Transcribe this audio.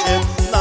Sit na